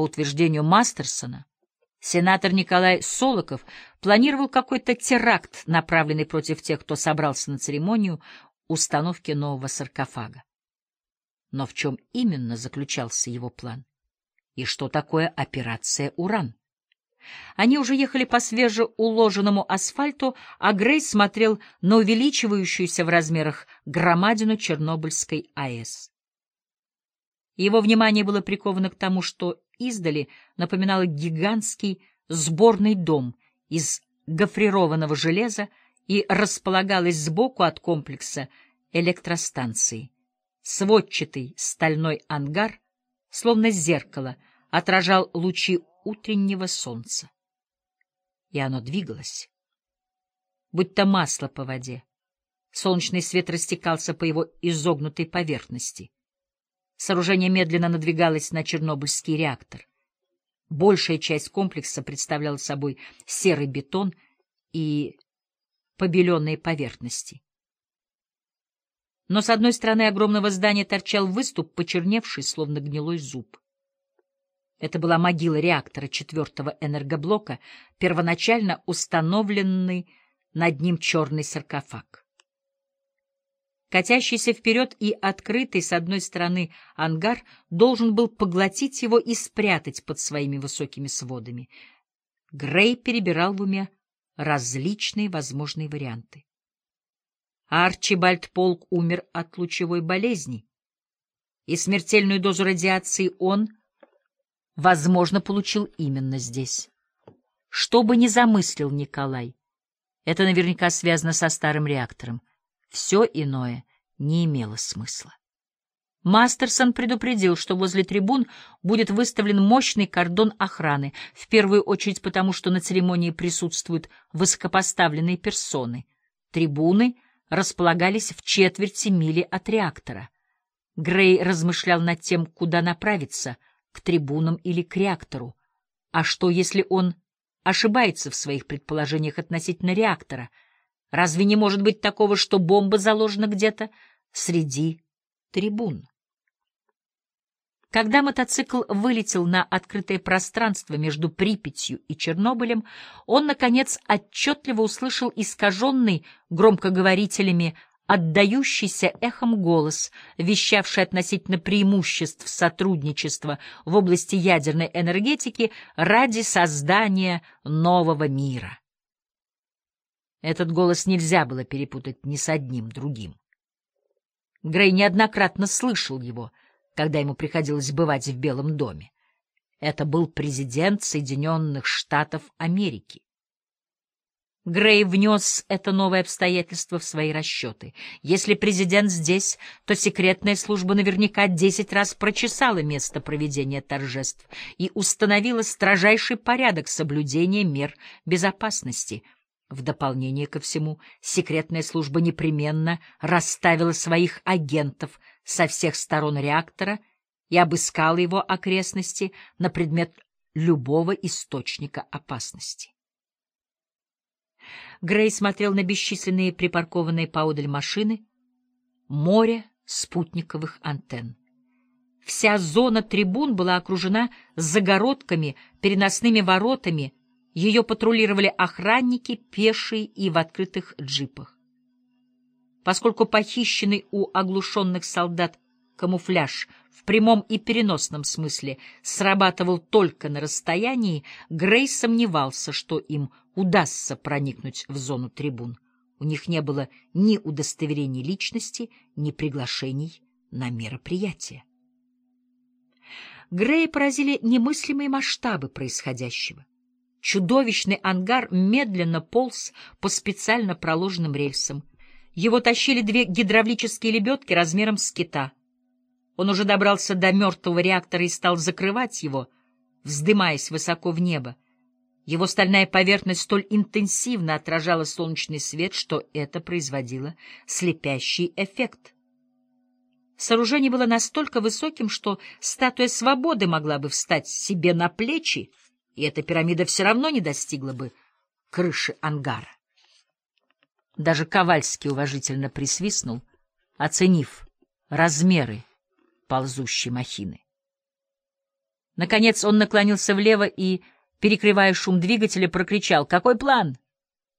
По утверждению Мастерсона, сенатор Николай Солоков планировал какой-то теракт, направленный против тех, кто собрался на церемонию установки нового саркофага. Но в чем именно заключался его план? И что такое операция «Уран»? Они уже ехали по свежеуложенному асфальту, а Грей смотрел на увеличивающуюся в размерах громадину Чернобыльской АЭС. Его внимание было приковано к тому, что издали напоминало гигантский сборный дом из гофрированного железа и располагалось сбоку от комплекса электростанции. Сводчатый стальной ангар, словно зеркало, отражал лучи утреннего солнца. И оно двигалось, будто масло по воде. Солнечный свет растекался по его изогнутой поверхности. Сооружение медленно надвигалось на Чернобыльский реактор. Большая часть комплекса представляла собой серый бетон и побеленные поверхности. Но с одной стороны огромного здания торчал выступ, почерневший, словно гнилой зуб. Это была могила реактора четвертого энергоблока, первоначально установленный над ним черный саркофаг. Катящийся вперед и открытый с одной стороны ангар должен был поглотить его и спрятать под своими высокими сводами. Грей перебирал в уме различные возможные варианты. Арчибальд Полк умер от лучевой болезни, и смертельную дозу радиации он, возможно, получил именно здесь. Что бы ни замыслил Николай, это наверняка связано со старым реактором. Все иное не имело смысла. Мастерсон предупредил, что возле трибун будет выставлен мощный кордон охраны, в первую очередь потому, что на церемонии присутствуют высокопоставленные персоны. Трибуны располагались в четверти мили от реактора. Грей размышлял над тем, куда направиться — к трибунам или к реактору. А что, если он ошибается в своих предположениях относительно реактора — Разве не может быть такого, что бомба заложена где-то среди трибун? Когда мотоцикл вылетел на открытое пространство между Припятью и Чернобылем, он, наконец, отчетливо услышал искаженный громкоговорителями отдающийся эхом голос, вещавший относительно преимуществ сотрудничества в области ядерной энергетики ради создания нового мира. Этот голос нельзя было перепутать ни с одним другим. Грей неоднократно слышал его, когда ему приходилось бывать в Белом доме. Это был президент Соединенных Штатов Америки. Грей внес это новое обстоятельство в свои расчеты. Если президент здесь, то секретная служба наверняка десять раз прочесала место проведения торжеств и установила строжайший порядок соблюдения мер безопасности — в дополнение ко всему, секретная служба непременно расставила своих агентов со всех сторон реактора и обыскала его окрестности на предмет любого источника опасности. Грей смотрел на бесчисленные припаркованные поодаль машины, море спутниковых антенн. Вся зона трибун была окружена загородками, переносными воротами — ее патрулировали охранники, пешие и в открытых джипах. Поскольку похищенный у оглушенных солдат камуфляж в прямом и переносном смысле срабатывал только на расстоянии, Грей сомневался, что им удастся проникнуть в зону трибун. У них не было ни удостоверений личности, ни приглашений на мероприятие. Грея поразили немыслимые масштабы происходящего. Чудовищный ангар медленно полз по специально проложенным рельсам. Его тащили две гидравлические лебедки размером с кита. Он уже добрался до мертвого реактора и стал закрывать его, вздымаясь высоко в небо. Его стальная поверхность столь интенсивно отражала солнечный свет, что это производило слепящий эффект. Сооружение было настолько высоким, что статуя свободы могла бы встать себе на плечи, и эта пирамида все равно не достигла бы крыши ангара. Даже Ковальский уважительно присвистнул, оценив размеры ползущей махины. Наконец он наклонился влево и, перекрывая шум двигателя, прокричал «Какой план?»